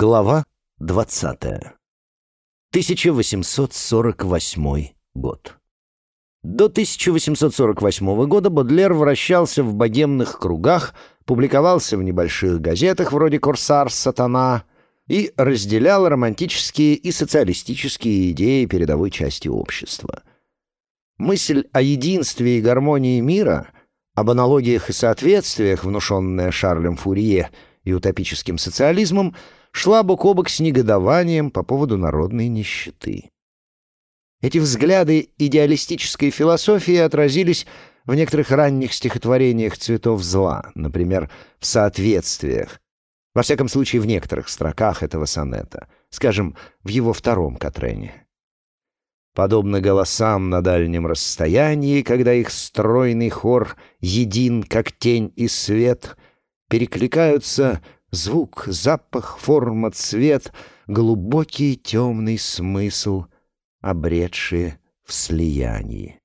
Глава 20. 1848 год. До 1848 года Бодлер вращался в богемных кругах, публиковался в небольших газетах вроде «Корсар Сатана» и разделял романтические и социалистические идеи передовой части общества. Мысль о единстве и гармонии мира, об аналогиях и соответствиях, внушенная Шарлем Фурье и утопическим социализмом — шла бок о бок с негодованием по поводу народной нищеты. Эти взгляды идеалистической философии отразились в некоторых ранних стихотворениях цветов зла, например, в соответствиях, во всяком случае в некоторых строках этого сонета, скажем, в его втором Катрене. Подобно голосам на дальнем расстоянии, когда их стройный хор един, как тень и свет, перекликаются Звук, запах, форма, цвет, глубокий темный смысл, обретшие в слиянии.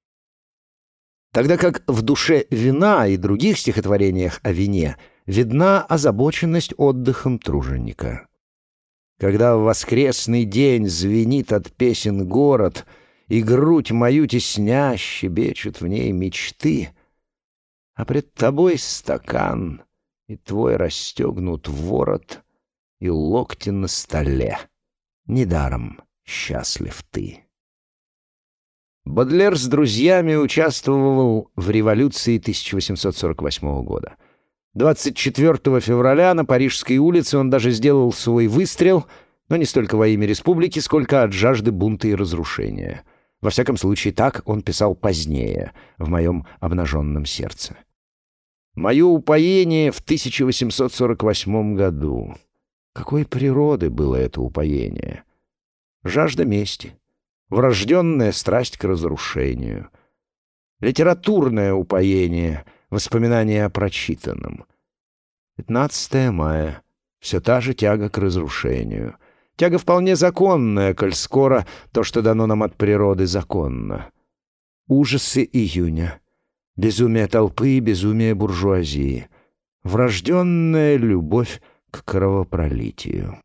Тогда как в душе вина и других стихотворениях о вине видна озабоченность отдыхом труженика. Когда в воскресный день звенит от песен город, и грудь мою тесня щебечут в ней мечты, а пред тобой стакан — и твой расстегнут ворот, и локти на столе. Недаром счастлив ты. Бодлер с друзьями участвовал в революции 1848 года. 24 февраля на Парижской улице он даже сделал свой выстрел, но не столько во имя республики, сколько от жажды бунта и разрушения. Во всяком случае, так он писал позднее, в моем обнаженном сердце. Мое упоение в 1848 году. Какой природы было это упоение? Жажда мести, врожденная страсть к разрушению, литературное упоение, воспоминания о прочитанном. 15 мая. Все та же тяга к разрушению. Тяга вполне законная, коль скоро то, что дано нам от природы, законно. Ужасы июня. Безумие толпы и безумие буржуазии. Врожденная любовь к кровопролитию.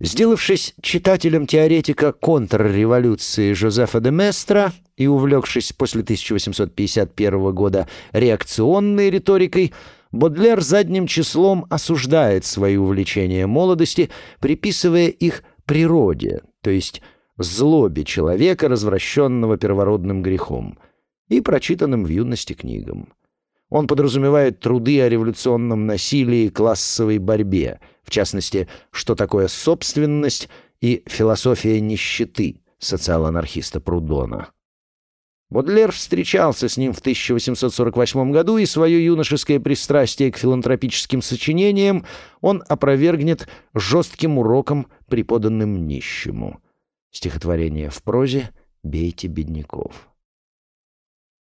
Сделавшись читателем теоретика контрреволюции Жозефа де Местра и увлекшись после 1851 года реакционной риторикой, Бодлер задним числом осуждает свои увлечения молодости, приписывая их природе, то есть злобе человека, развращенного первородным грехом — и прочитанным в юности книгам. Он подразумевает труды о революционном насилии и классовой борьбе, в частности, что такое собственность и философия нищеты социал-анархиста Прудона. Бодлер встречался с ним в 1848 году, и свое юношеское пристрастие к филантропическим сочинениям он опровергнет жестким уроком, преподанным нищему. Стихотворение в прозе «Бейте бедняков».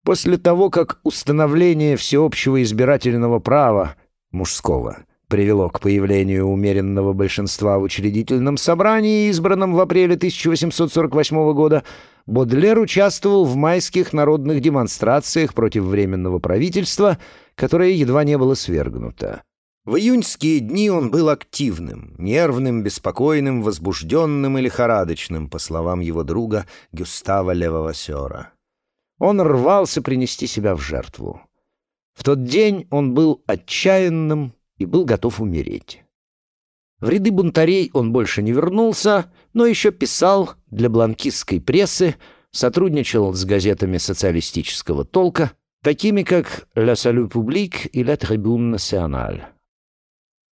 После того, как установление всеобщего избирательного права мужского привело к появлению умеренного большинства в учредительном собрании, избранном в апреле 1848 года, Бодлер участвовал в майских народных демонстрациях против Временного правительства, которое едва не было свергнуто. В июньские дни он был активным, нервным, беспокойным, возбужденным и лихорадочным, по словам его друга Гюстава Левовасера. Он рвался принести себя в жертву. В тот день он был отчаянным и был готов умереть. В ряды бунтарей он больше не вернулся, но еще писал для бланкистской прессы, сотрудничал с газетами социалистического толка, такими как «La Salut Public» и «La Tribune Nationale».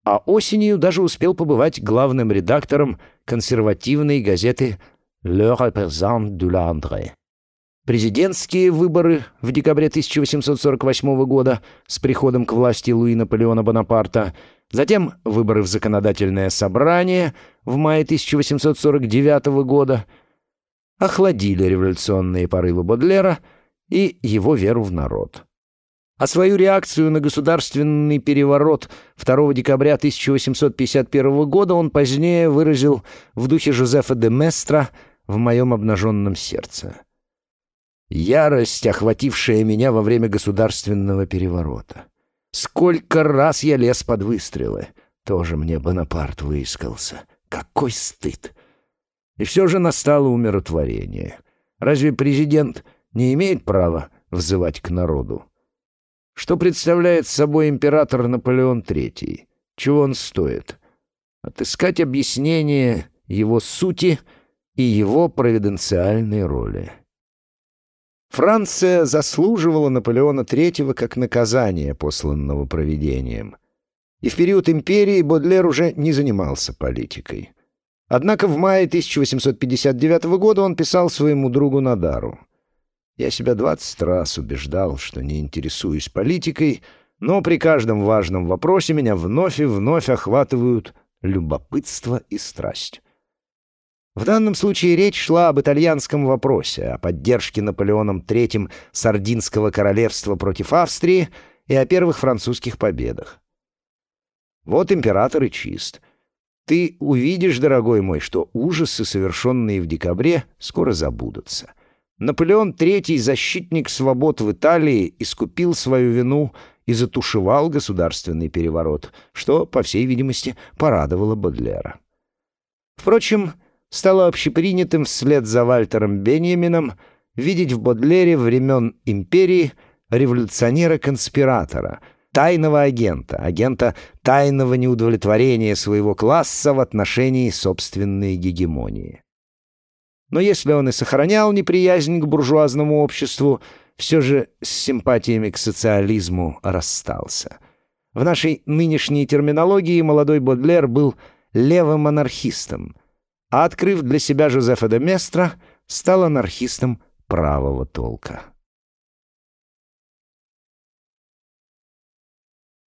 А осенью даже успел побывать главным редактором консервативной газеты «Le Représentant de l'André» президентские выборы в декабре 1848 года с приходом к власти Луи Наполеона Бонапарта, затем выборы в законодательное собрание в мае 1849 года охладили революционные порывы Бодлера и его веру в народ. А свою реакцию на государственный переворот 2 декабря 1851 года он позднее выразил в духе Жозефа де Местра в «Моем обнаженном сердце». Ярость, охватившая меня во время государственного переворота. Сколько раз я лез под выстрелы. Тоже мне Бонапарт выискался. Какой стыд! И все же настало умиротворение. Разве президент не имеет права взывать к народу? Что представляет собой император Наполеон III? Чего он стоит? Отыскать объяснение его сути и его провиденциальной роли. Франция заслуживала Наполеона III как наказание, посланного провидением. И в период империи Бодлер уже не занимался политикой. Однако в мае 1859 года он писал своему другу Надару. «Я себя двадцать раз убеждал, что не интересуюсь политикой, но при каждом важном вопросе меня вновь и вновь охватывают любопытство и страсть». В данном случае речь шла об итальянском вопросе, о поддержке Наполеоном III Сардинского королевства против Австрии и о первых французских победах. Вот император и чист. Ты увидишь, дорогой мой, что ужасы, совершенные в декабре, скоро забудутся. Наполеон III, защитник свобод в Италии, искупил свою вину и затушевал государственный переворот, что, по всей видимости, порадовало Бодлера. Впрочем, стало общепринятым вслед за Вальтером Беньямином видеть в Бодлере времен империи революционера-конспиратора — тайного агента, агента тайного неудовлетворения своего класса в отношении собственной гегемонии. Но если он и сохранял неприязнь к буржуазному обществу, все же с симпатиями к социализму расстался. В нашей нынешней терминологии молодой Бодлер был левым анархистом, а открыв для себя Жозефа де Местра, стал анархистом правого толка.